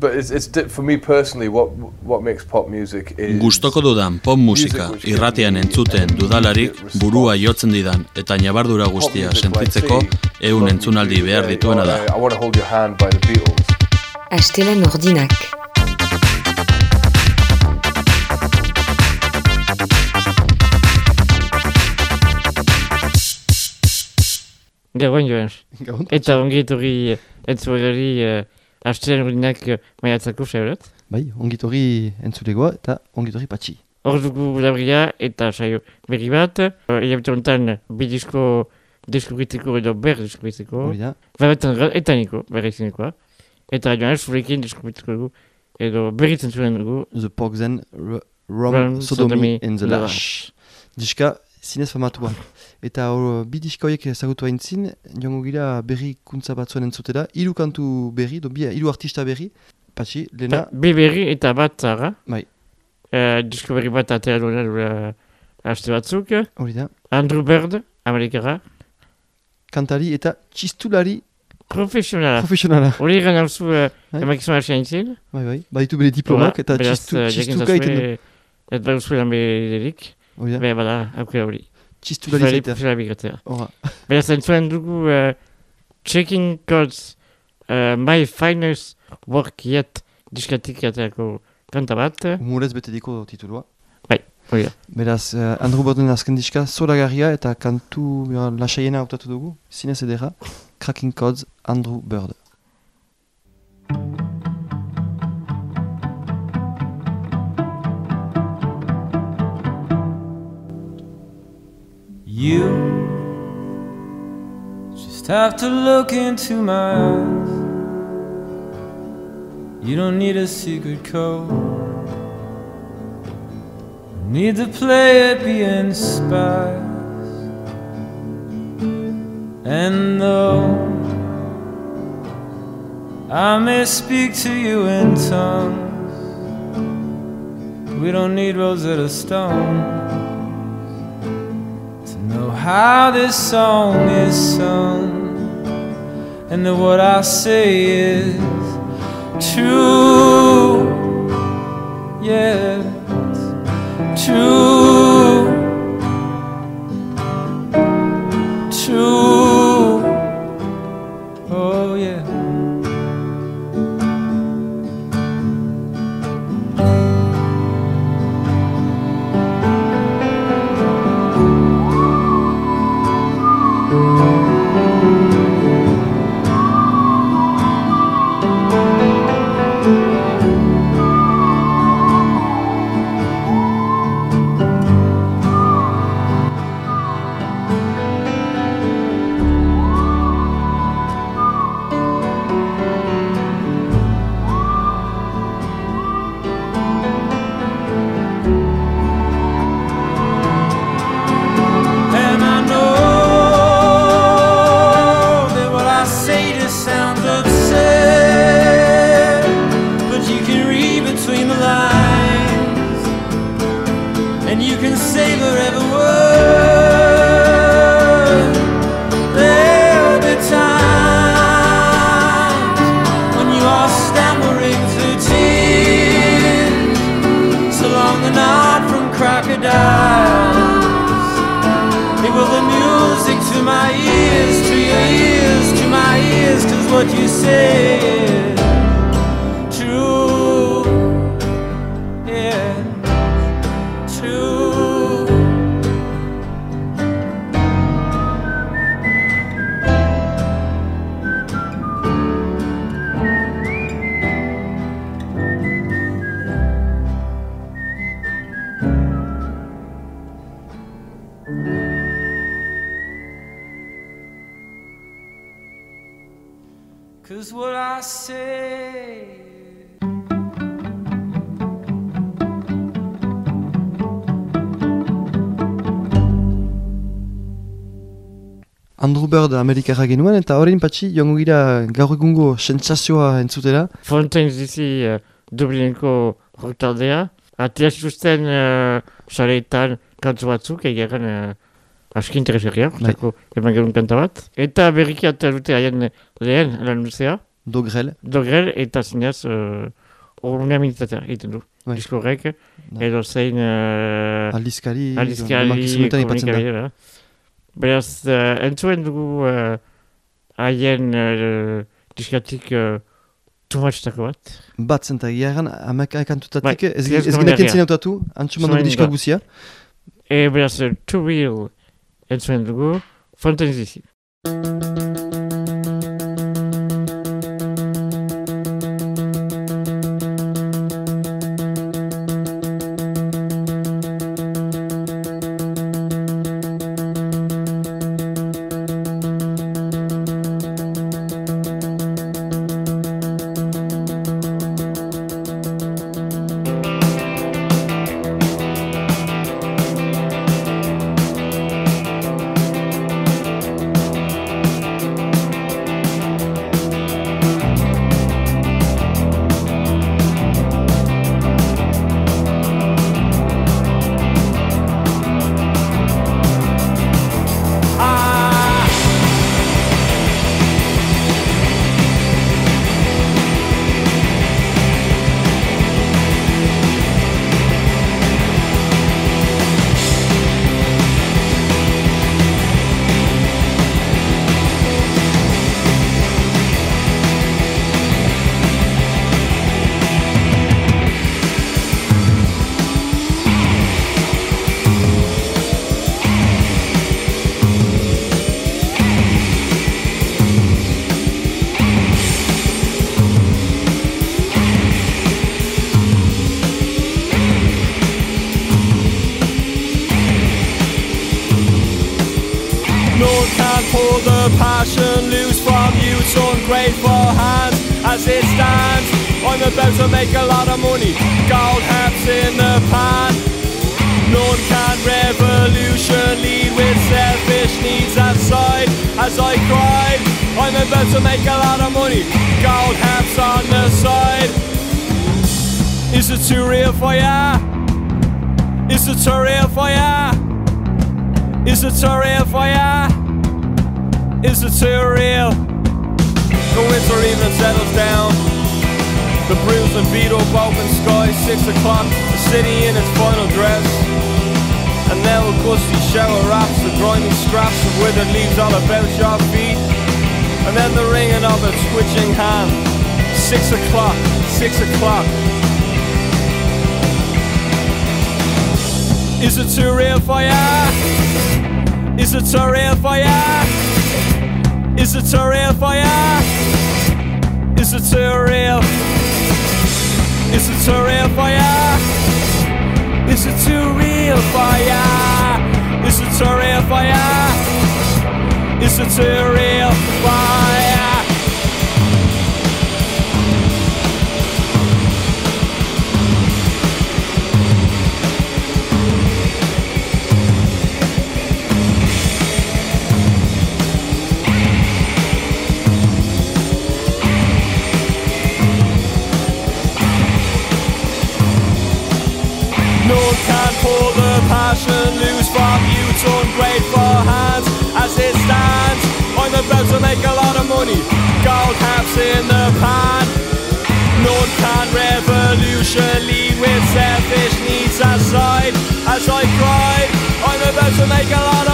But it's, it's for me personally, what what makes pop music is Gustoko dudan pop musika irratian entzuten dudalarik burua jotzen didan eta nabardura guztia sentitzeko ehun entzunaldi behar dituena da. Astelen ordinak. Gabon joan. Eta ongi etorri entzuegari uh, astelen ordinak uh, maiatzako saiorat. Bai, ongitorri entzulegoa eta ongitorri patxi. Hor dugu labria eta saio berri bat. Iabete honetan bi disko deskubritzeko edo ber deskubritzeko. Hori da. Babetan eta niko, berri zinekoa. Eta joan ez zurekin deskubritzeko dugu. Edo berritzen zuen dugu. The Pogzen Rom, Sodomy the and the Lash. Diska zinez famatua. Eta hor, bi diska horiek ezagutu haintzin, joango gira berri kuntza batzuen entzutera. Hiru kantu berri, do, bi, hiru artista berri. Patxi, lehena, Ta, bi berri eta bat zara. Bai. Uh, disko berri bat atera duena duela aste batzuk. hori da, Andrew Bird, Amerikara. kantari eta txistulari Profesionala. profesionala. Hori egan alzu uh, Bai. emakizun asian zin. Bai, bai, baditu bere diplomak eta txistu, txistuka egiten du. Ez bai uzue lan Hori da, Be, bada, aukera hori. txistulari Profesionali zaitea. profesionala bigratzea. Hora, Beraz, entzuen dugu uh, Checking Codes uh, My Finest Work Yet diskatik aterako kanta bat. humorez betediko titulua. Hori da. Beraz, uh, Andrew Borden azken diska zoragarria eta kantu uh, lasaiena hautatu dugu, zinez edera, Cracking Codes, Andrew Bird. You just have to look into my eyes. You don't need a secret code. Need to play it being spies. And though I may speak to you in tongues, we don't need Rosetta Stone how this song is sung, and that what I say is true. Yes, true, true. Bird Amerikara genuen, eta horrein patxi, joango gira gaur egungo sentsazioa entzutera. Fontaine dizi uh, Dublineko roktaldea. Atea zituzten uh, sareetan kantzu batzuk, egeran uh, aski interesgarria, Bai. hortako eman gerun kanta bat. Eta berriki atea dute haien lehen lan luzea. Dogrel. Dogrel eta zinez uh, unanimitatea egiten du. Bai. Disko horrek, Da. edo zein uh, Aldizkari, aldizkari komunikabidea. Beraz, uh, entzuen dugu uh, haien uh, diskatik uh, tumatxetako bat. Bat zenta egiaran, amak kantutatik, Bai, ez ez herria. zen autatu, antxuman dugu diska guzia. E beraz, uh, Too Real entzuen dugu, Fontaine DC. Ah, As I cried, I'm about to make a lot of money. Gold hats on the side. Is it too real for ya? Is it too real for ya? Is it too real for ya? Is it too real? The winter evening settles down. The bruised and beat up open sky, six o'clock, the city in its final dress. And now a gusty shower wraps the grimy scraps of withered leaves all about your feet. And then the ringing of a twitching hand. Six o'clock, six o'clock. Is it too real for ya? Is it too real for ya? Is it too real for ya? Is it too real? Is it too real for ya? Is it too real real fire. A real fire? It's a real fire? Pull the passion loose from you. It's ungrateful hands as it stands. I'm about to make a lot of money. Gold caps in the pan. No one can revolution lead with selfish needs aside. As I cried, I'm about to make a lot of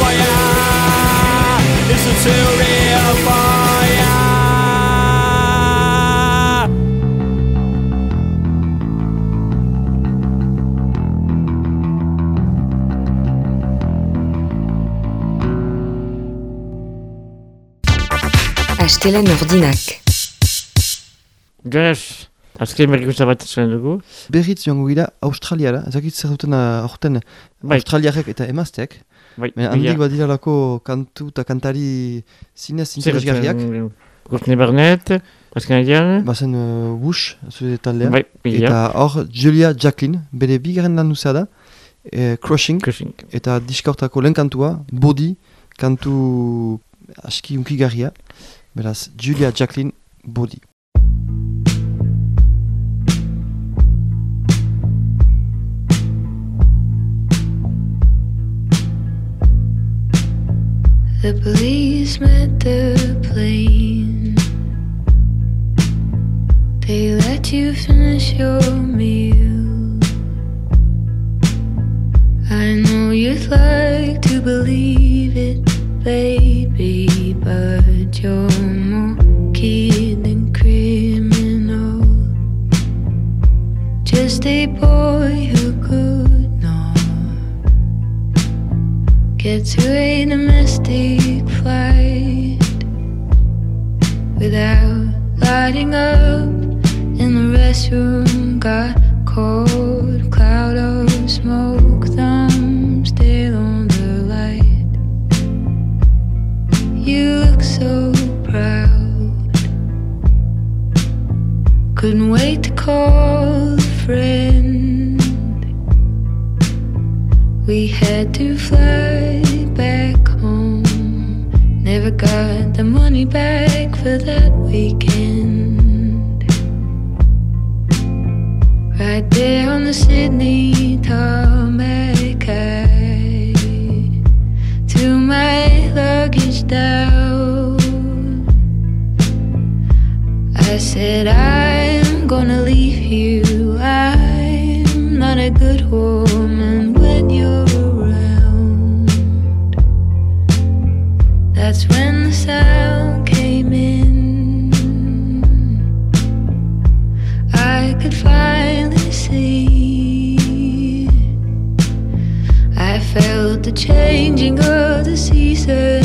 ya. It's a career for ya. Astelen ordinak. Jonas, azken berrikuntza bat zuen dugu. Berriz joango gira Australiara, ezakit zer duten uh, aurten Bai. Australiarek eta emazteak. Bai, Baina handik badiralako kantu eta kantari zinez interesgarriak. Courtney Barnett, azken egian. Bazen uh, Bush, zure taldea. Bai. Eta hor Julia Jacqueline, bere bigarren lan luzea da. eh, Crushing, Crushing. eta diskortako lehen kantua, Body, kantu aski unkigarria, beraz, Julia Jacqueline, Body. The police met the plane. They let you finish your meal. I know you'd like to believe it, baby, but you're more kid than criminal. Just a boy who could get to a domestic flight without lighting up in the restroom. Got cold cloud of smoke, thumb still on the light. You look so proud. Couldn't wait to call a friend. We had to fly got the money back for that weekend. Right there on the Sydney tarmac, I threw my luggage down. I said, I'm gonna leave you. I'm not a good woman changing of the seasons,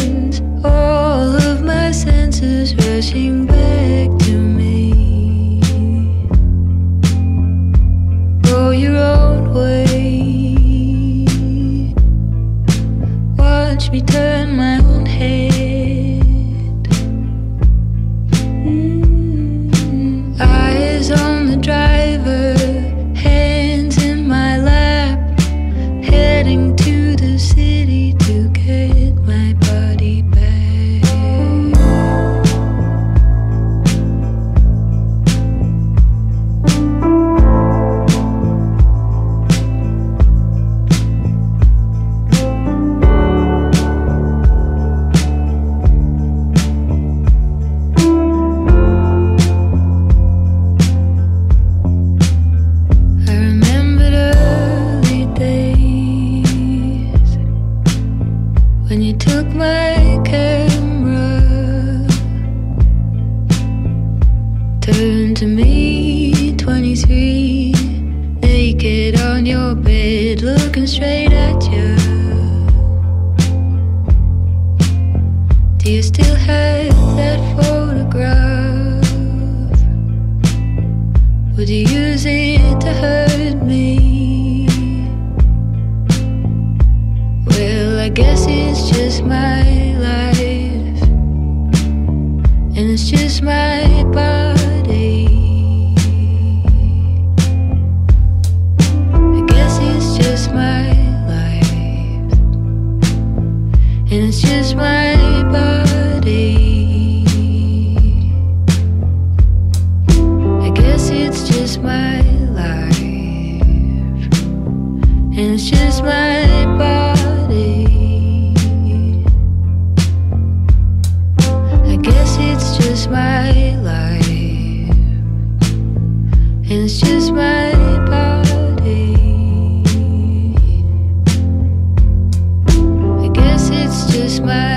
it's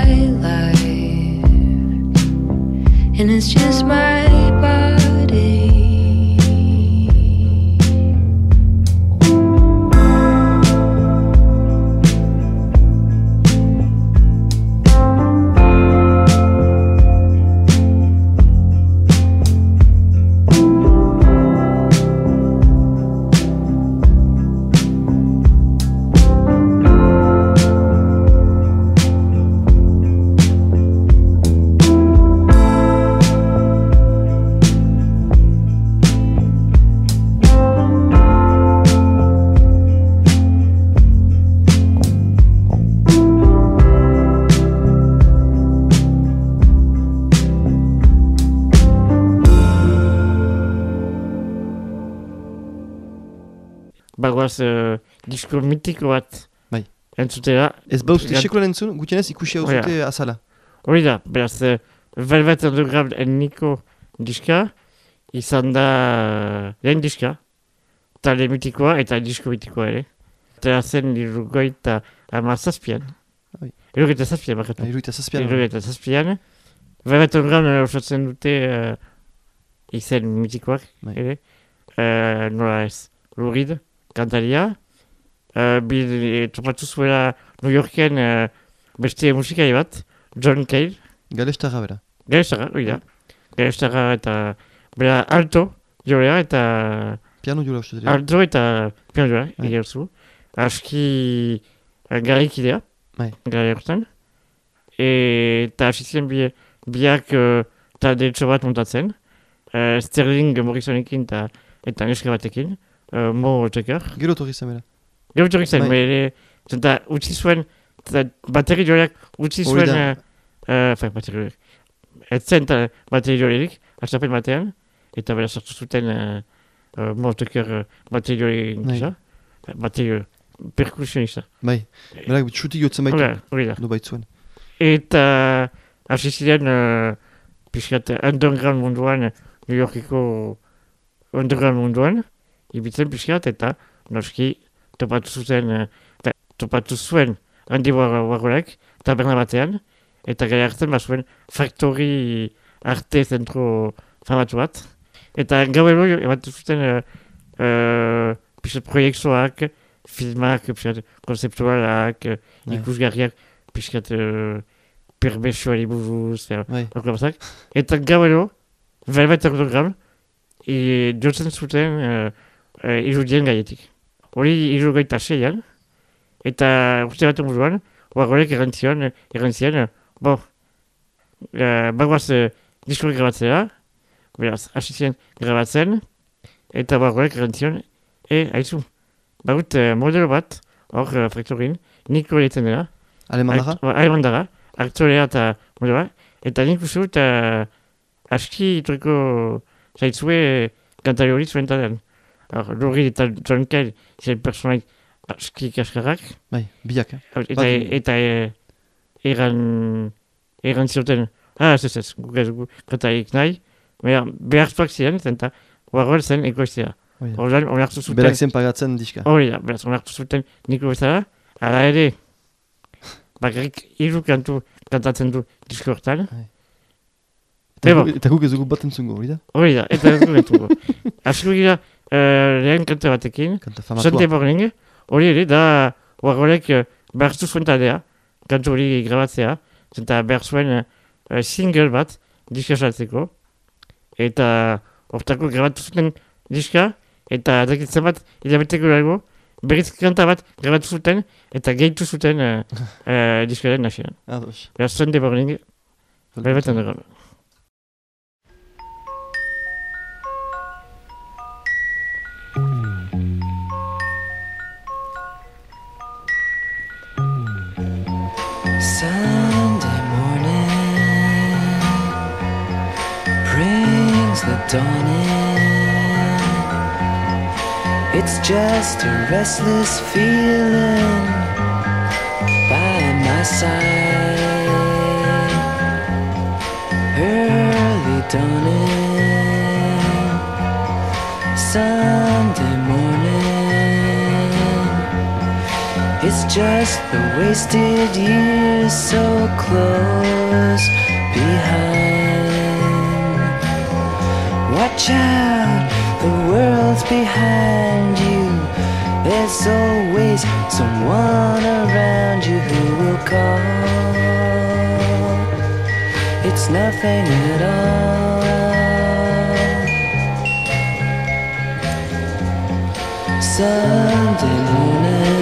bagoaz uh, disko mitiko bat Bai. entzutera. Ez bauzte Gant- sekulan entzun, gutienez ikusi hau Oia. zute azala. Hori da, beraz, uh, Velvet Underground enniko diska, izan da uh, lehen diska, talde mitikoa eta disko mitikoa ere. Eta zen irugoita ama zazpian. Bai. Irugoita zazpian, bakatu. Iruita zazpian. Irugoita zazpian. Velvet Underground osatzen dute uh, izen mitikoak Bai. ere. Uh, nola ez, Lurid, kantaria. Uh, bil, topatu zuela New Yorken uh, beste musikai bat, John Cale. Galestarra bera. Gaiztara, hori da. Gaiztara eta bera alto jolea eta Piano jola uste dira. alto eta piano jolea, Bai. egia zu. Aski uh, garrikidea, Bai. gari horretan. E, eta hasi ziren bi, biak uh, talde etxo bat montatzen. Uh, Sterling Morrisonekin eta, eta neska batekin. Uh, Mo Tucker. Gero torri zen bera. Gero torri zen, Bai. bere, zenta utzi zuen, eta bateri joleak utzi zuen, fe, bateri joleak. Ez zen ta bateri jolerik, astapen batean, eta bera sortu zuten uh, uh, Morteker uh, bateri gisa. Bateri jole, perkusionista. Bai, berak txuti jotzen baitu. Hori da, hori da. Baitzuen. Eta hasi ziren uh, pixkat underground munduan, New Yorkiko underground munduan, ibitzen pixkat eta noski topatu zuten, uh, ta- topatu zuen handi barrolek, taberna batean, eta gai hartzen bazuen factory arte zentro famatu bat. Eta gau ero ebatu zuten uh, uh, pixkat proiektuak, filmak, pixkat konzeptualak, uh, Bai. ikusgarriak, pixkat uh, perbesuari buruz, eta Bai. horrela bazak. Eta gauero, Velvet Underground, e, jotzen zuten uh, uh, irudien gaietik. Hori irugaita seian, eta urte bat buruan, horrek errantzion, errantzien, bo, uh, bagoaz uh, diskorik grabatzea, beraz, hasi ziren grabatzen, eta horrek errantzion, e, haizu, bagut uh, modelo bat, hor uh, faktorin, niko ditzen dela, Alemandara? Alemandara, aktolea eta modeloa, eta nik uste dut uh, aski ituriko zaitzue kantari hori zuen Lurri eta John Kell, zen personaik aski kaskarrak, Bai, biak, eh? eta, Bai. eta e, eran, eran zioten, ah, ez ez ez, guk ez gu kantarik nahi, behar, behartuak ziren, eta horrela zen ekoiztea. Da. Horrean, onartu zuten, Berak zen pagatzen diska. Hori da, beraz, onartu zuten niko bezala, ala ere, bakarrik hiru kantu kantatzen du disko hortan. Eta, eta guk ez dugu bat entzungo, hori da? Hori da, eta ez du entzungo. Asko gira, uh, lehen kanta batekin, Kanta famatua. Morning, hori ere, da, warrolek uh, behar zuen taldea, kantu hori grabatzea, eta behar zuen uh, single bat, diska saltzeko, eta hortako grabatu zuten diska, eta dakitzen bat, hilabeteko dago, berriz kanta bat grabatu zuten, eta gehitu zuten uh, uh, diskaren nasieran. Ados. Beraz, Sunday Morning, Velvet Underground. The. It's just a restless feeling by my side. Early dawning, Sunday morning. It's just the wasted years so close behind. Watch out, the world's behind you. There's always someone around you who will call. It's nothing at all. Sunday morning,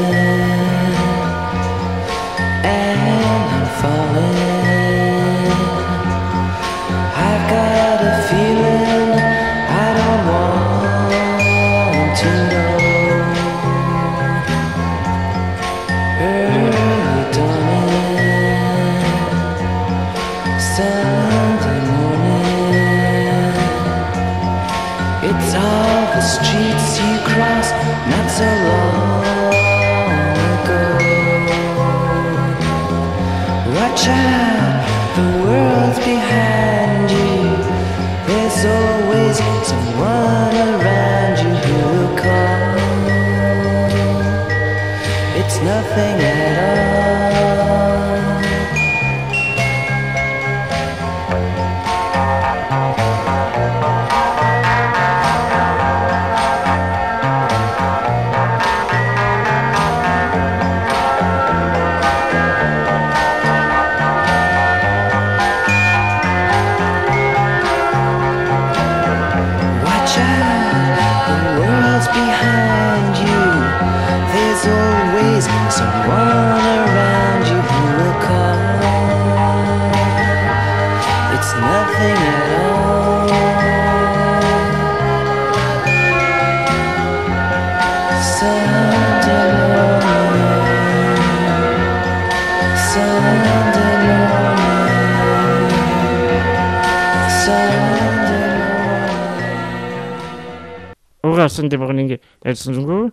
Hora Sunday morning entzun dugu,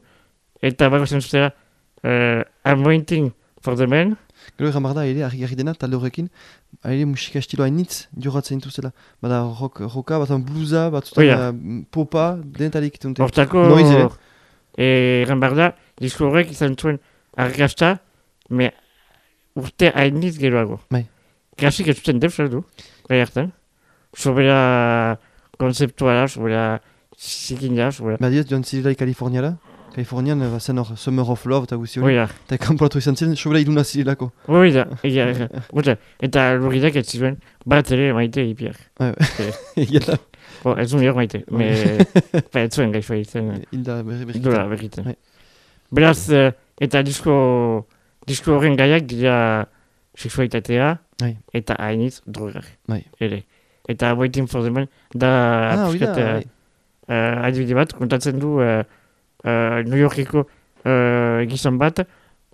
eta bako zentzutera uh, I'm waiting for the man, Gero egan behar da, ere, argi dena, talde horrekin, ere musika estilo hainitz joratzen dituzela. Bada rock, rocka, bat bluesa, bat Oh, ja. popa, denetarik dute. hortako Noiz ere. egan behar da, disko horrek izan zuen argazta, me urte hainiz geroago. Bai. Klasik ez zuten deus du, gai hartan. Sobera konzeptuala, sobera zikina, sobera... Ba diez, joan zirela Kaliforniara, Kalifornian, ba, zen hor Summer of Love eta guzti Hoi hori. da, Eta kanporatu izan ziren, sobera iduna zirelako. hoi da, egia, egia. Guta, eta luridak ez zituen bat ere maite ipiak. Egia da, Bo, ez zuen maite, me... ba, ez zuen gaixoa izan. hilda berri berri. Dola berriten. Beraz, eh, eta disko, disko horren gaiak dira seksualitatea Bai. eta hainitz drogak. Bai. Ere. Eta Waiting for the Man da Ah, hori da, adibide bat, kontatzen du eh, eh, New Yorkeko eh, gizon bat,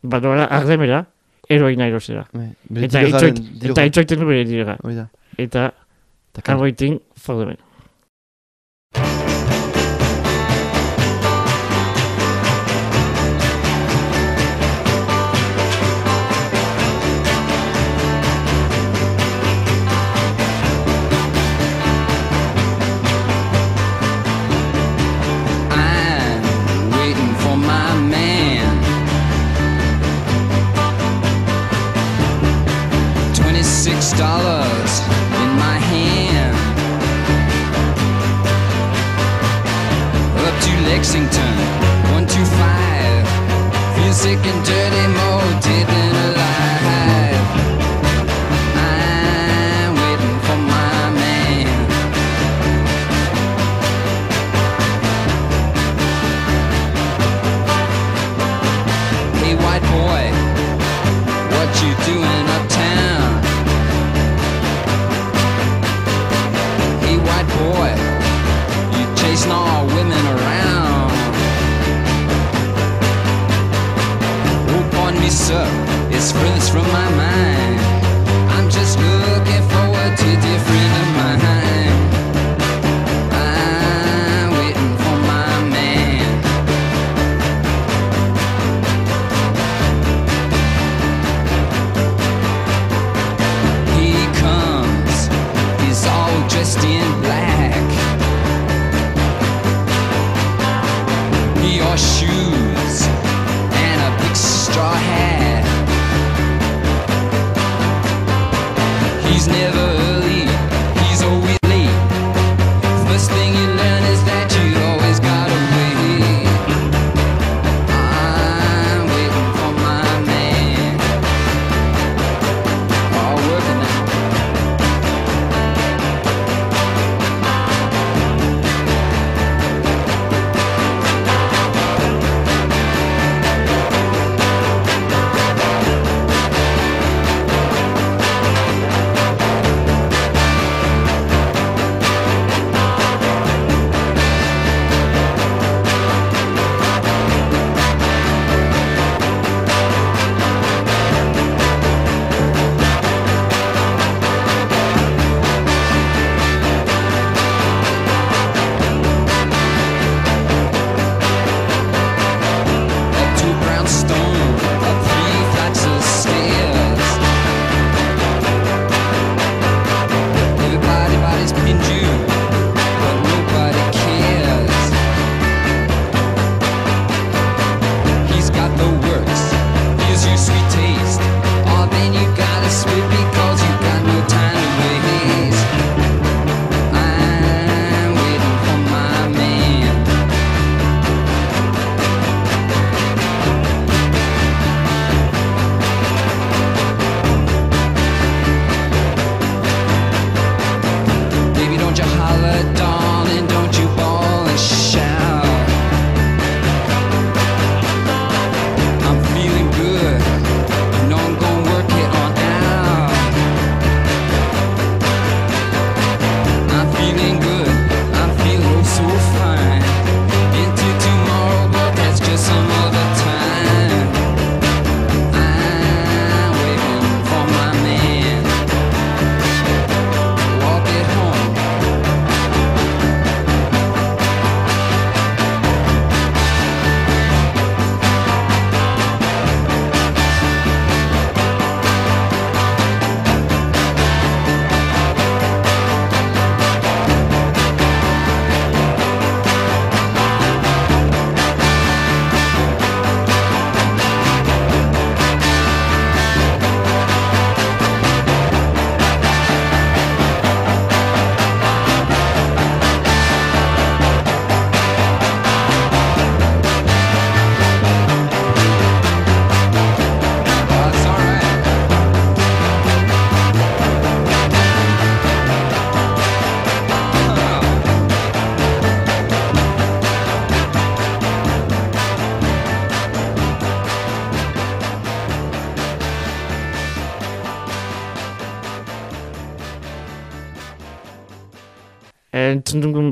badoala ardemera, eroina erosera. Eta itxoiten du bere dira. Eta I'm waiting for the man. Lexington, 125. Feel sick and dirty more dead than alive. up, it from my mind. I'm just looking forward to different.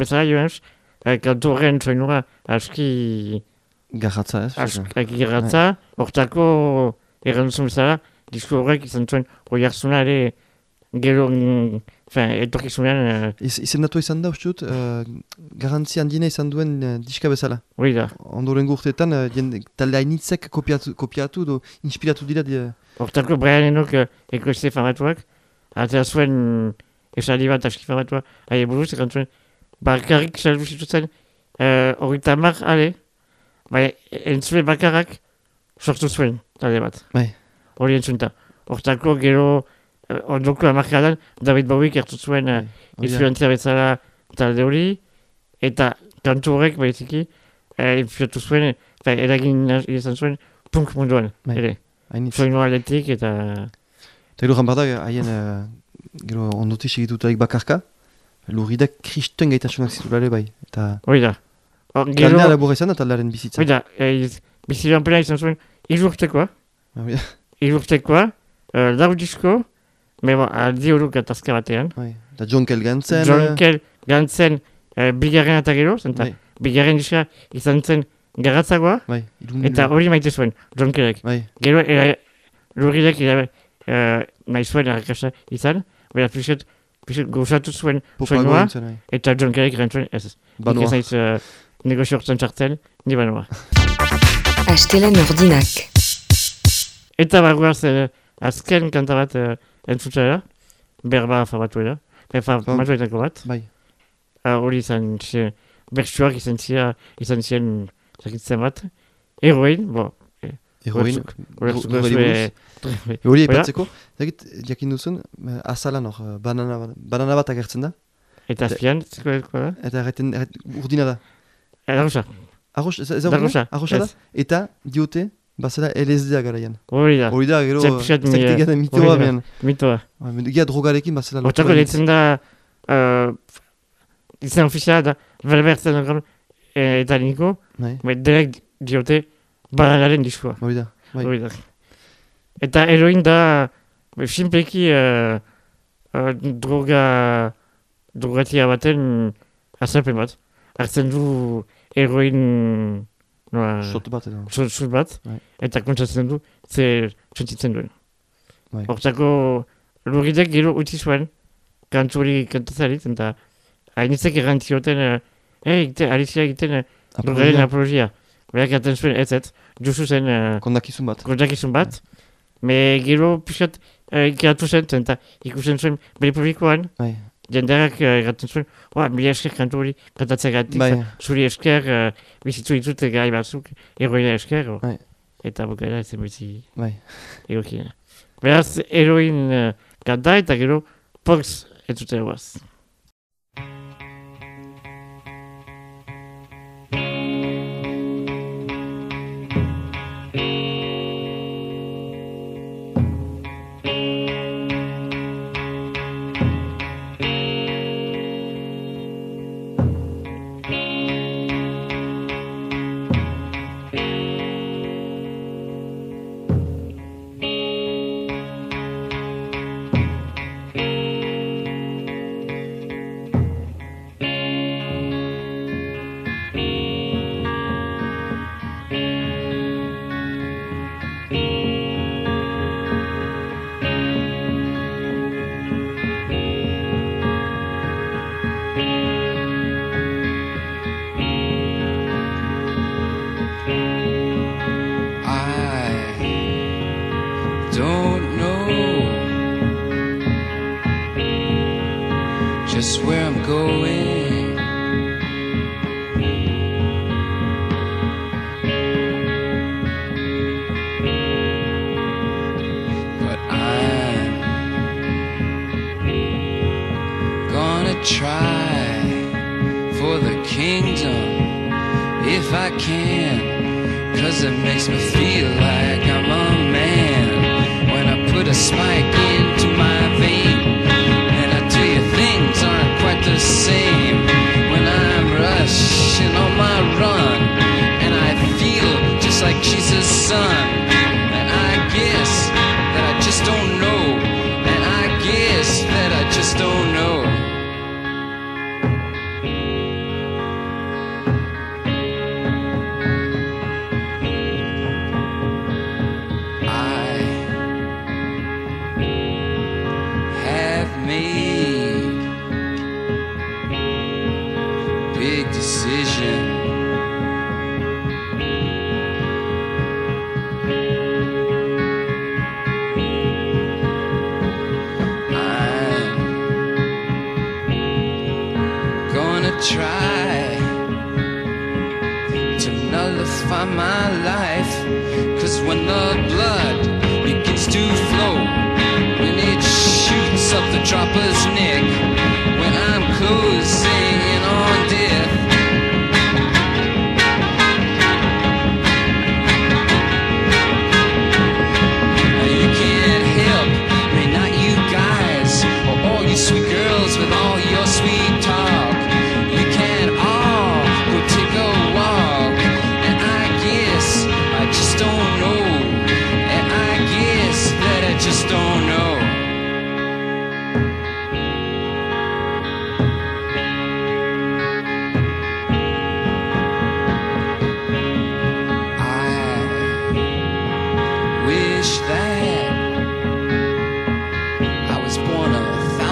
Bezala joaz, eh, kantu horren soinura aski, Garratza, ez? aski gerratza, hortako erranduzun bezala, disko horrek izan zuen hori hartzuna ere gero, etorkizunean, eh, Iz, izendatu izan da, uste dut, uh, garrantzi handiena izan duen uh, diska bezala. hori da. Ondoren urteetan, uh, jende, talde hainitzek kopiatu, kopiatu, do, inspiratu dira, di, Hortako Brian Enoch uh, ekoizte famatuak, atera zuen esaldi bat aski famatua, ahi buruz, ekan zuen, bakarrik saldu zituzen, uh, hori tamar, ale, bai, entzule bakarrak sortu zuen, talde bat. Bai. Hori entzunta. Hortako gero, uh, ondoko amarkadan, David Bowiek hartu zuen da. influentzia bezala talde hori, eta kantu horrek, baiziki, uh, influentu zuen, bai, eragin izan zuen, punk munduan, Bai. ere. Soinu aldetik eta... Eta gero janbar da, haien, uh, gero ondotik segitutarik bakarka, lurridak kristen gaitasunak zitulare bai. Eta Hoi da. Gero, taldea labura izan da taldearen bizitza. hoi da, e, biziran plena izan zuen, irurtekoa, Hoi da, irurtekoa, uh, lau disko, me bon, aldi horuk atazka batean. bai. Eta John Kell gantzen. John Kell gantzen uh, bigarren eta gero, zenta, Bai, bigarren diska izan zen garratzagoa, bai. Eta hori maite zuen, John Kellek. Bai, Gero, era, lurridek irabe, uh, nahi zuen arrakasa izan, bera pixet, pixet gozatu zuen soinua, eta John Kellek erantzuen, ez ez. Nik Banoa. ez naiz uh, negozio hortzen txartzen, ni banoa. Astelen ordinak. Eta bagoaz, uh, azken kanta bat uh, entzutzera, berba famatuela, famatuetako bat. Bai, Ah, Hori izan, ze- bertsuak izan zira, izan ziren zakitzen bat. Eroin, bo, heroin. hori aipatzeko, dakit, jakin duzun, eh, azalan hor, eh, banana, bat- banana bat agertzen da, Eta azpian, ziko da? eta erraten, erret, urdina da. Ez, ez da Darrosa, urdina? Arrosa da? Eta diote, bazela LSD-a garaian. hori da, Hori da, gero, Zer pixkat mi- zekte garen hori mitoa da. behan. mitoa. Gia drogarekin bazela Hortako lotura. deitzen da, izan ofiziala da, Velbertzen eh, eta niko, Bai, me direk diote, bananaren diskoa. hori da. Bai. Hori da. Eta heroin da, be, simpleki uh, uh, droga, drogatia baten azalpen bat. Hartzen du heroin noa, Shot bat edo. so- sut bat, Bai. eta kontzatzen du, ze sentitzen duen. Bai. Hortako lurridek gero utzi zuen, kantu hori kantazarit, eta hainitzek errantzioten, uh, hey, alizia egiten, uh, drogaren Apologia. apologia. Berak aten zuen, ez ez, justu zen, uh, Kondakizun bat. kontakizun bat, me gero pixkat uh, ikeratu zen, eta ikusten zuen bere publikoan, Bai, jendeak uh, erraten zuen, oa, mila esker kantu hori kantatzea gatik, bai. zuri esker, uh, bizitu ditut gai batzuk, eroina esker, o. Bai. eta bukara ez bizi Bai. egokiena. Beraz, eroin uh, kanta eta gero Pox entzute guaz.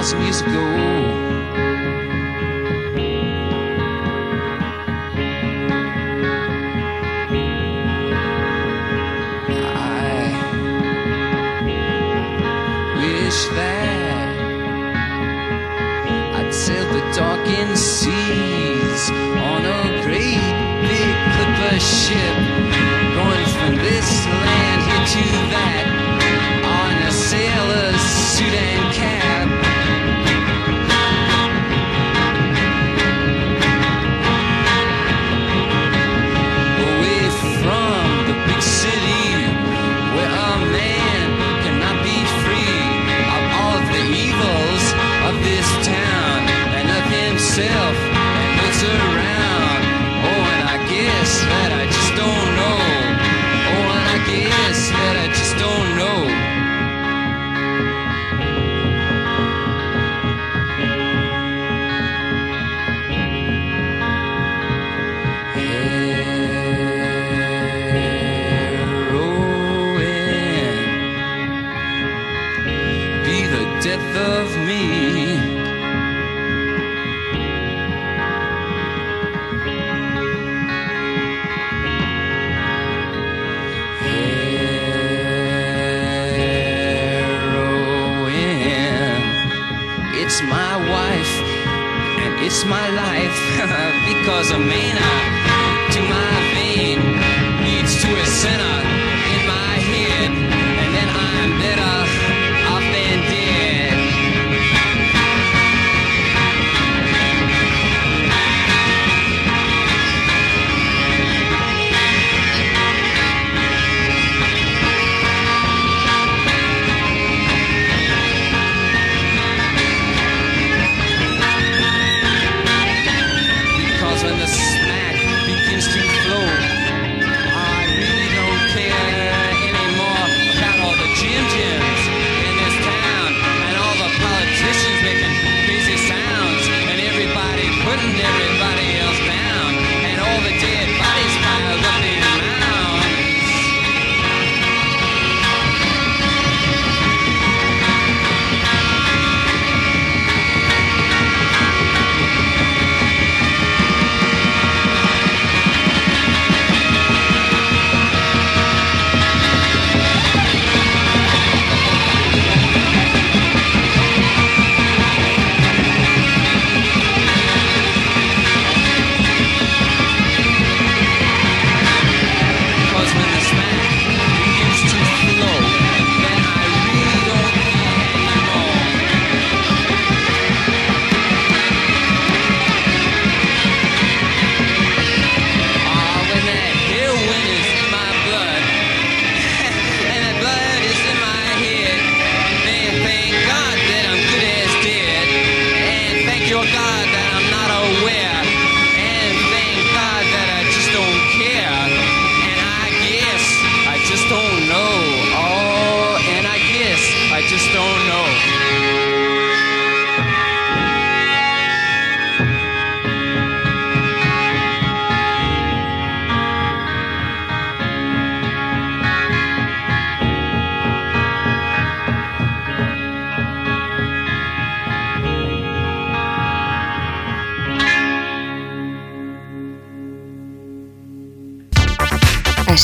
A thousand years ago.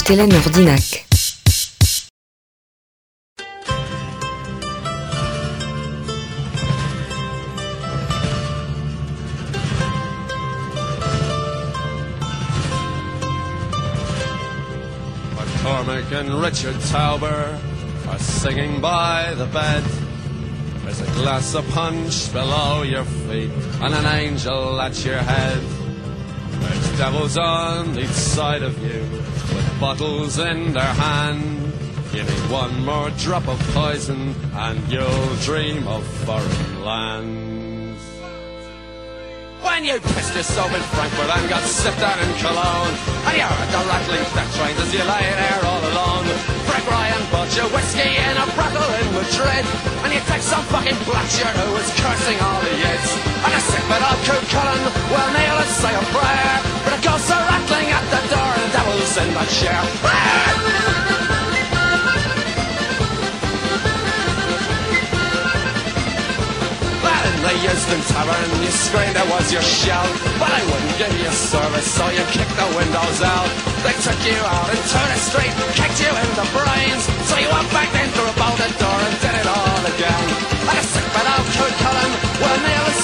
Astelen ordinak. McCormick and Richard Tauber are singing by the bed. There's a glass of punch below your feet and an angel at your head. There's devils on each side of you bottles in their hand. You need one more drop of poison and you'll dream of foreign lands. When you pissed yourself in Frankfurt and got sipped out in Cologne And you heard the rattling death trains as you lay there all alone Frank Ryan bought you whiskey in a brothel in Madrid And you take some fucking black shirt who was cursing all the yids And a sick bit of Coot Cullen will kneel and say a prayer But it goes a rattling at the door and devil's in the chair Well, in the Euston Tavern, you screamed it was your shout. But I wouldn't give you service, so you kicked the windows out. They took you out into the street, kicked you in the brains. So you went back in through a bolted door and did it all again. Like a sick of Coot Cullen, will kneel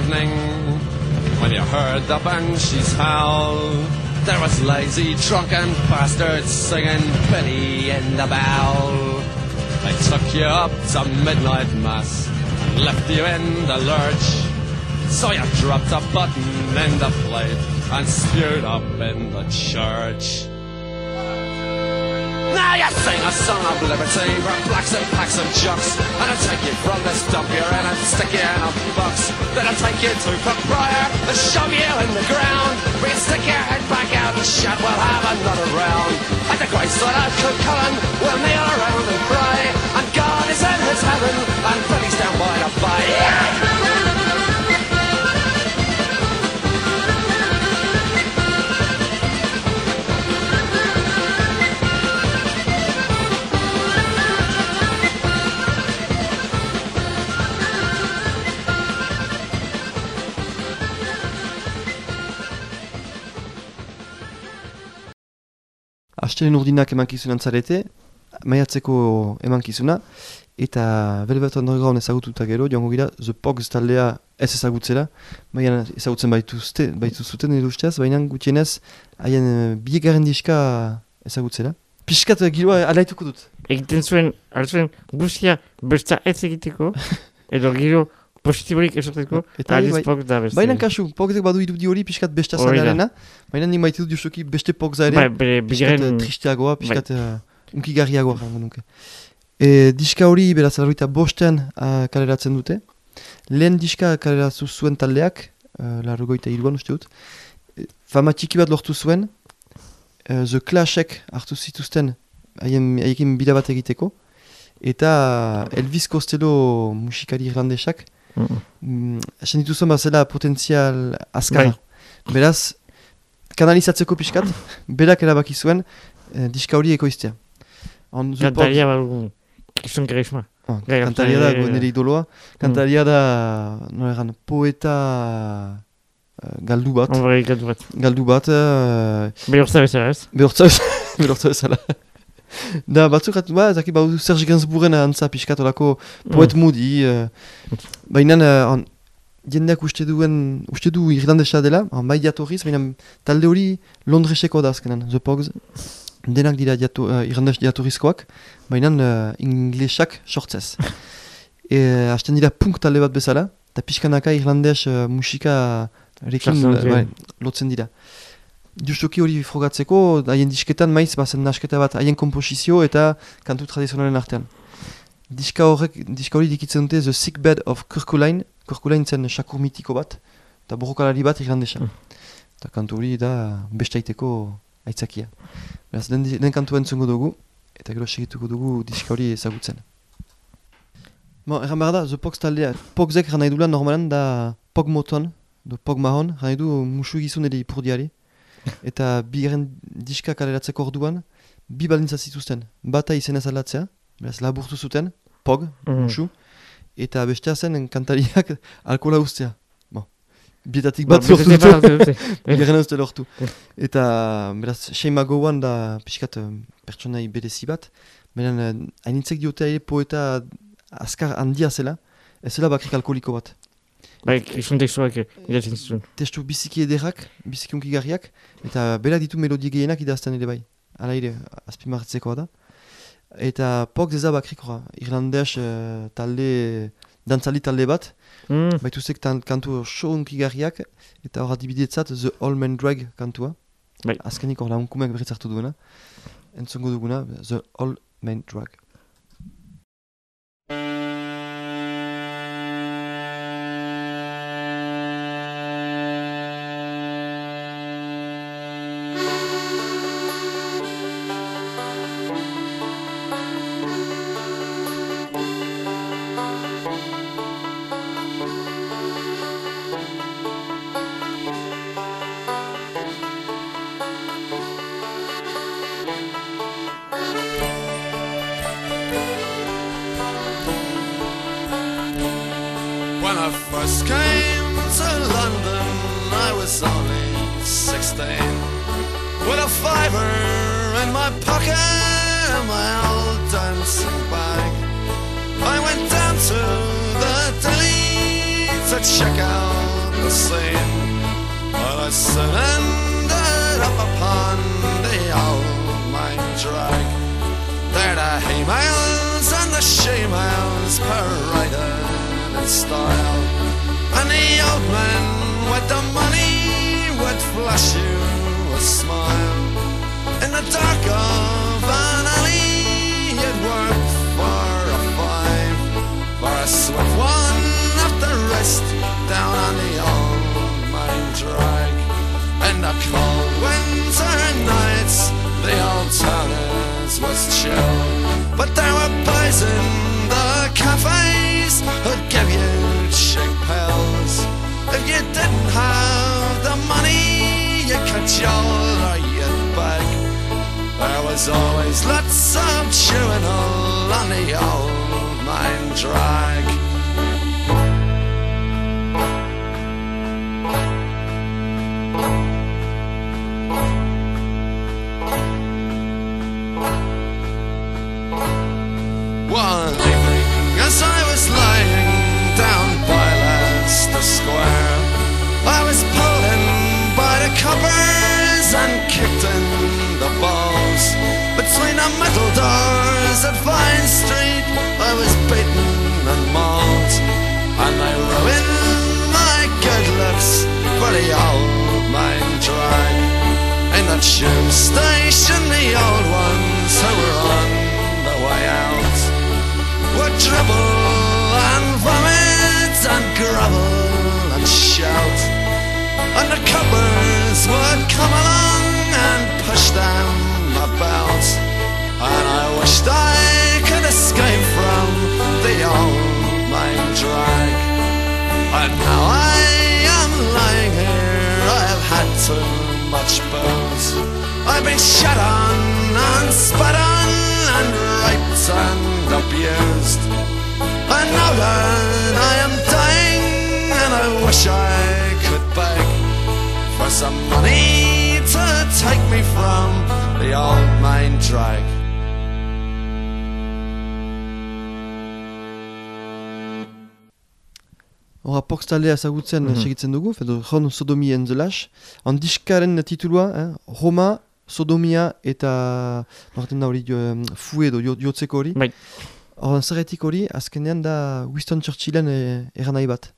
evening when you heard the banshees howl? There was lazy, drunken bastards singing Billy in the Bell. They took you up to midnight mass and left you in the lurch. So you dropped a button in the plate and spewed up in the church. Now you sing a song of liberty. From blacks and packs of jocks. And I'll take you from this dump you're in and stick you in a box Then I'll take you to the Cookbriar and shove you in the ground. We stick your head back out and shut, we'll have another round. At the great sort of we'll kneel around and cry. And God is in his heaven and Billy's down by Astelen urdinak emankizun antzarete, maiatzeko emankizuna, eta Velvet Underground ezagututa gero, joango gira The Pogs taldea ez ezagutzera, baina ezagutzen baituzte, baituzuten edo ustez, baina gutienez, haien eh, biegaren diska ezagutzera. Piskat eh, giroa alaituko dut. Egiten zuen, alzuen, guztia besta ez egiteko, edo giro positiborik esoteko, Eta aliz bai- pok da beste. Baina kasu, Pogsek badu irudi hori piskat besta zalearena, baina nik maite dut justuki beste Pogsa ere, piskat bigaren... eh, tristeagoa, piskat uh, unkigarriagoa jango nuke. E, diska hori, beraz, alaruita bostean uh, kaleratzen dute. Lehen diska kaleratu zuen taldeak, uh, larrogoita iruan uste dut, e, fama txiki bat lortu zuen, uh, The Clashek hartu zituzten haiekin bida bat egiteko, eta Elvis Costello musikari irlandesak, Mm. mm, esan dituzuen bazela potentzial azkara. Bai. Beraz, kanalizatzeko pixkat, berak erabaki zuen eh, diska hori ekoiztea. Kantaria kriston karisma. Ah, Gai kantaria da, go- nire idoloa. Kantaria da, nola egan, poeta eh, galdu bat. Hombre, gatu bat. Galdu bat, uh, Behortza bezala ez- behortza bezala. da, batzuk hatu ba, ezaki baudu Serge Gainsbourgen antza pixkat olako poet mudi. Uh, baina, uh, jendeak uste duen, uste du irlandesa dela, on, bai jatorriz, baina talde hori Londreseko da azkenan, The Pogs. Denak dira diato, uh, irlandes jatorrizkoak, baina uh, inglesak sortzez. e, hasten dira punk talde bat bezala, eta pixkanaka irlandes uh, musika rekin uh, bai, lotzen dira. Justuki hori frogatzeko, haien disketan maiz, bazen nasketa bat haien komposizio eta kantu tradizionalen artean. Diska horrek, diska hori dikitzen dute The Sick Bed of Kurkulain, Kurkulain zen sakur mitiko bat, eta borrokalari bat irlandesa. Eta kantu hori da bestaiteko aitzakia. Beraz, den, den kantua entzungo dugu, eta gero segituko dugu diska hori ezagutzen. Bon, erran behar da, The Pox taldea, Poxek nahi dula normalan da Pog Moton, do Pog Mahon, nahi du musu egizun ere ipurdiari. Eta bigarren diska kaleratzeko orduan, bi balintza zituzten. Bata izenez aldatzea, beraz laburtu zuten, Pog, Mhm. musu. Eta bestea zen kantariak alkola ustea. Bon, bietatik bat beste dute. Bigarren uste lortu. Eta, beraz, Sheima Gowan da pixkat pertsonai berezi bat. Benen, eh, hainitzek diotea ere poeta azkar handia zela, ez zela bakrik alkoholiko bat. Bai, izun tekstuak idatzen zituen. Testu biziki ederrak, biziki unkigarriak, eta berak ditu melodie gehienak idazten ere bai. Hala ere, azpimarratzekoa da. Eta pok zeza bakrik ora, irlandes eh, talde, dantzali talde bat, Mm. baituzek tan, kantu oso unkigarriak, eta hor adibidetzat The All Man Drag kantua. Bai. Azkenik hor launkumeak berriz hartu duena. Entzongo duguna, The All Man Drag. Dancing bag. I went down to the deli to check out the scene. But I soon ended up upon the old mine drag. There the he-males and the she-males paraded in style. And the old man with the money would flash you a smile. In the dark of an work for a five. For a swift one after rest down on the old mine drag. In the cold winter nights, the old towners was chill. But there were boys in the cafes who'd give you cheap pills. If you didn't have the money, you could beg as always, let's have chewing on the old mine drag. One. Between the metal doors at Vine Street, I was beaten and mauled, and they ruined my good looks for the old mine drag. In the tube station, the old ones who were on the way out would dribble and vomit and grovel and shout. And the coppers would come along and push I wished I could escape from the old mine drag. And now I am lying here, I have had too much booze. I've been shot on and spat on and raped and abused. And now that I am dying and I wish I could beg for some money to take me from the old mine drag. Hora, Pox taldea ezagutzen Mhm. segitzen dugu, edo Ron and the Lash. Han diskaren titulua, eh, Roma, Sodomia eta norten da hori jo, fue edo jo- jotzeko hori. Bai. Hor, zerretik hori, azkenean da Winston Churchillen eh, eran nahi bat.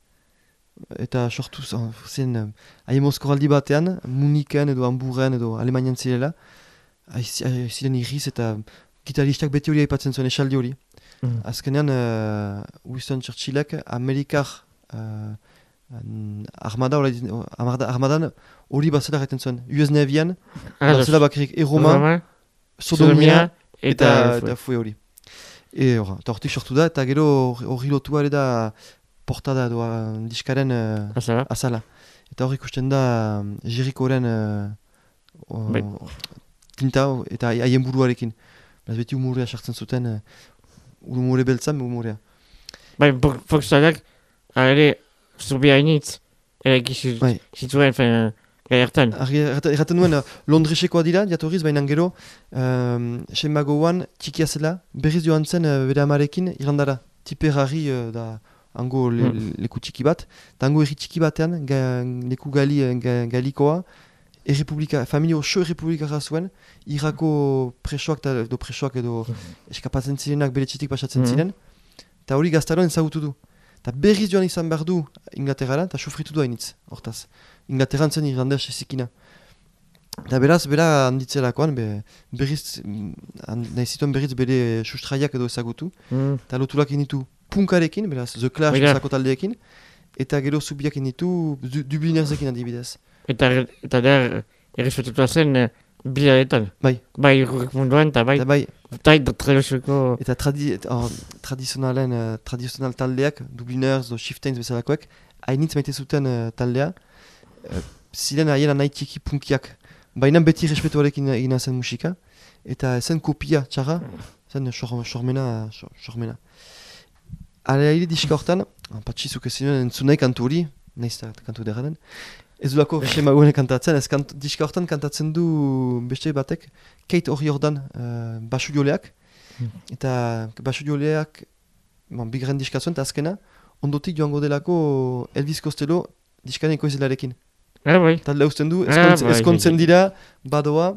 Eta sortu zen, zen eh, haiemoz koraldi batean, Muniken edo Hamburgen edo Alemanian zirela. Ziren irriz eta gitaristak beti hori aipatzen zuen esaldi hori. Mhm. Azkenean, uh, Winston Churchillek Amerikar uh, armada, hori armada, armadan hori bazela egiten zuen. US Navyan, Ah, bazela bakrik erroma, Roma, sodomia eta, eta fue hori. E, hor, eta hortik sortu da, eta gero hor- horri lotua ere da portada doa diskaren uh, Azala. azala. Eta hor ikusten da um, Jerikoren uh, Bai. tinta eta hai- haien buruarekin. Beraz beti umurea sartzen zuten, uh, umore beltzan, umurea. Bai, Foxalak, initz, ere gizu, Bai. zituen, fen, gai hartan. Argi, erraten erraten nuen, Londresekoa dira, jatorriz, baina gero, um, senmagoan txikia zela, berriz joan zen uh, bere amarekin irandara. Tiperari uh, da hango le, Hmm. leku txiki bat, eta hango erri txiki batean, ga, leku gali, eh, ga, galikoa, errepublika, familia oso errepublikara zuen, irako presoak, eta edo presoak edo eskapatzen zirenak bere txitik pasatzen Mhm. ziren, eta hori gaztaroan ezagutu du. Eta berriz joan izan behar du Inglaterrara, eta sufritu du hainitz, hortaz. Inglaterran zen irlandez ezikina. Eta beraz, bera handitzerakoan, be, berriz, mm, nahi zituen berriz bere sustraiak edo ezagutu, Mm. eta loturak initu punkarekin, beraz, The Clash Oida. bezako taldeekin, eta gero zubiak initu Du- Dublinerzekin adibidez. Eta, eta der, errespetutua zen, eh, bilaretan. Bai. Bai, urrek munduan, eta bai, Eta bai, tai tradizioneko, eta tradi, or, tradizionalen, uh, tradizional taldeak, Dubliners, do Shiftains bezalakoek, hainitz maite zuten uh, taldea, uh, ziren haien nahi txiki punkiak. Baina beti respetuarekin egina zen musika, eta zen kopia txarra, zen sor- sormena, sor- sormena. Hala ere diska hortan, patxizuk ez ziren entzunai kantu hori, nahiz kantu derra ez duako Shemagoen kantatzen, ez kant, diska hortan kantatzen du beste batek, Kate hori hordan uh, basu joleak, eta basu joleak bon, bigarren diska zuen, eta azkena, ondotik joango delako Elvis Costello diskaren ekoizelarekin. ah, bai, Talde usten du, Ah, ezkontz, bai, ezkontzen dira, badoa,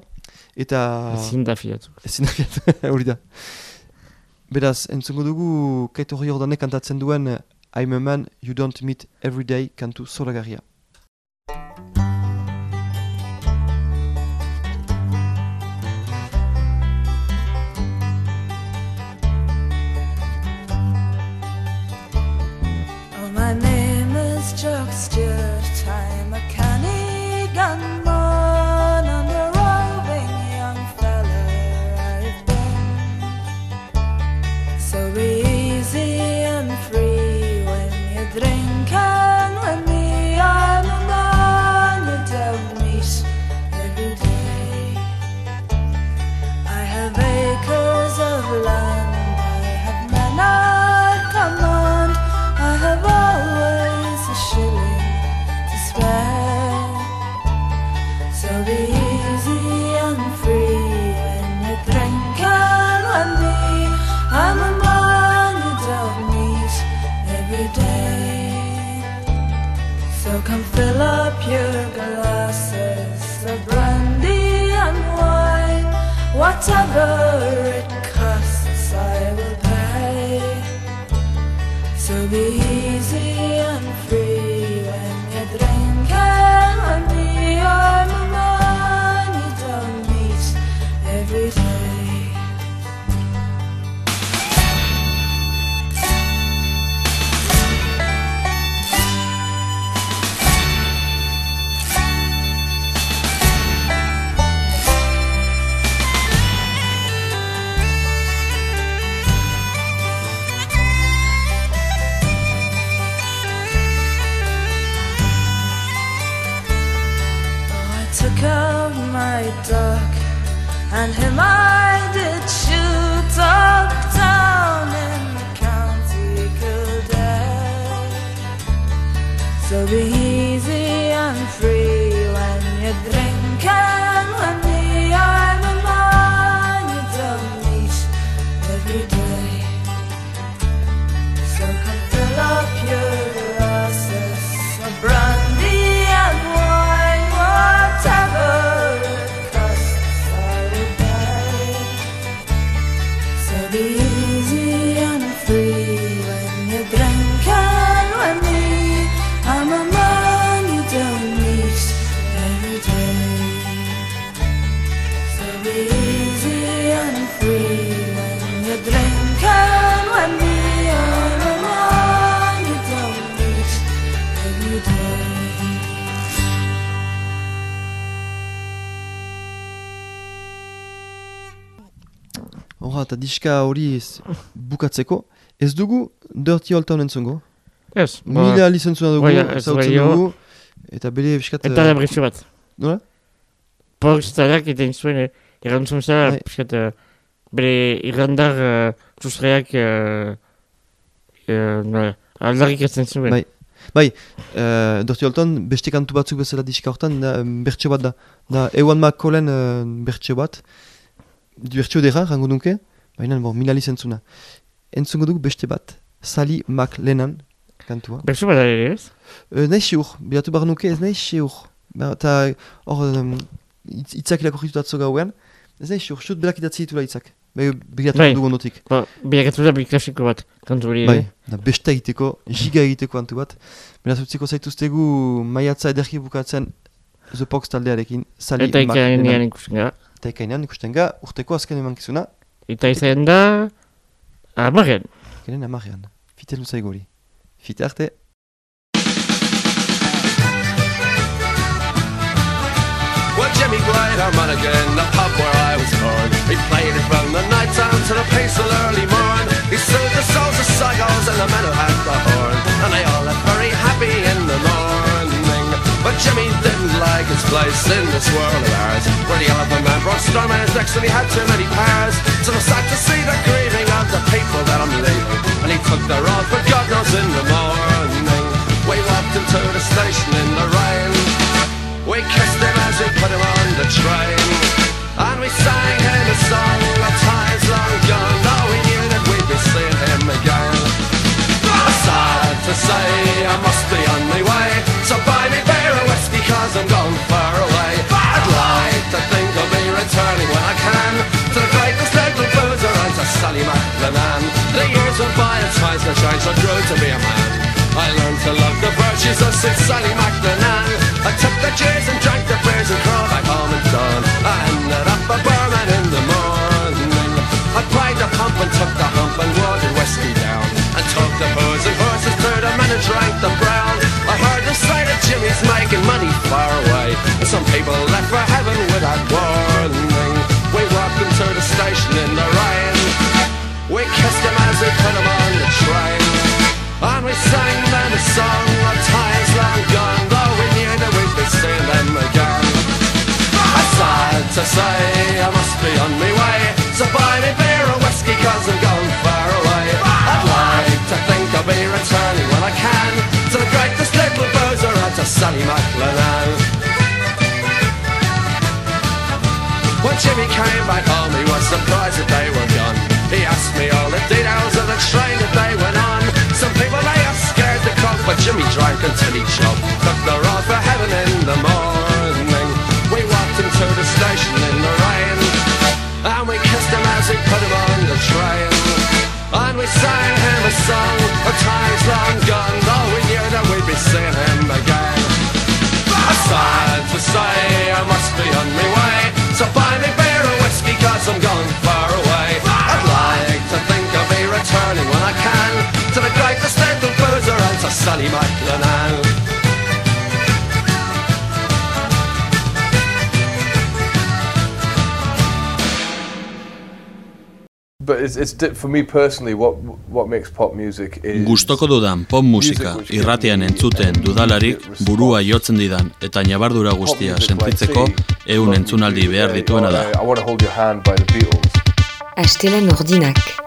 eta... ezin da fiatu. Ezin da hori da. Beraz, entzungo dugu Kate hori ordanek kantatzen duen eh, I'm a man you don't meet every day kantu zoragarria. Out my and him I did shoot up down in the county Kildare. So be eta diska hori bukatzeko. Ez dugu Dirty Old Town entzungo. Ez, ba, Mila lizentzuna dugu, zautzen jo. dugu. Eta bere fiskat... eta da bretxo bat. Nola? Porkstarak eta zuen, eh, erantzun zara, Bai. piskat, eh, bere irrandar uh, txustreak uh, uh, nola, aldarrik ezten zuen. Bai. Bai, uh, Dirty Old Town beste kantu batzuk bezala diska hortan, da, em, bertso bat da. Da, Ewan McCollen uh, bertso bat. Bertso dera, rango nuke. Baina, bon, mila lizentzuna. Entzungo dugu beste bat. Sally McLennan kantua. Bertso bat ere ez? Uh, nahi siur, bilatu bar nuke ez nahi siur. Ba, Eta hor um, hitz- hitzak irakurritu atzo gauean. Ez nahi siur, xut belak idatzi ditula hitzak. Be, bilatu Bai. dugu ondotik. Ba, bilakatu da bi klasiko bat, kantu hori. Bai, da besta egiteko, giga egiteko antu bat. Beraz utziko zaituztegu maiatza ederki bukatzen The Pox taldearekin. Sally Eta McLennan. ikainean ikusten gara. Eta ikainean ikusten ga, urteko azken emankizuna, Eta izan da... Amaren. genen amarrean. Fite luzaigo hori. Fite arte. Well, Jimmy played harmonica in the pub where I was born. He played it from the night time to the peaceful early morn. He soothed the souls of psychos and the men who had the horn. And they all left very happy in the morning. But Jimmy didn't like his place in this world of ours. Where the elephant man brought stormers next and he had too many powers. So I sad to see the grieving of the people that I'm leaving. And he took the road for God knows in the morning. We walked into the station in the rain. We kissed him as we put him on the train And we sang him a song of times long gone Though we knew that we'd be seeing him again Sad to say I must I to be a man. I learned to love the virtues of Sid Sally McLennan I took the cheers and drank the beers and crawled back home at dawn. I ended up a barman in the morning. I pried the pump and took the hump and watered whiskey down. And took the booze and horses to the men and drank the brown. I heard the say of Jimmy's making money far away. And some people left for be on my way. So buy me beer or whiskey cause I'm going far away. I'd like to think I'll be returning when I can To the greatest little boozer and to Sally McLennan. When Jimmy came back home he was surprised that they were gone. He asked me all the details of the train that they went on. Some people they are scared to cough But Jimmy drank until he choked. Took the road for heaven in the morning. We walked him to the station in the we put him on the train And we sang him a song of times long gone. Though we knew that we'd be seeing him again. Sad to say I must be on my way. So buy me beer or whiskey cause I'm going far away. I'd like to think I'll be returning when I can To the greatest little boozer and to Sally McLennan it's, it's di- for me personally, what what makes pop music is Gustoko dudan pop musika irratean entzuten dudalarik burua jotzen didan eta nabardura guztia sentitzeko ehun entzunaldi behar dituena da. I want to hold your hand by the Beatles. Astelen ordinak.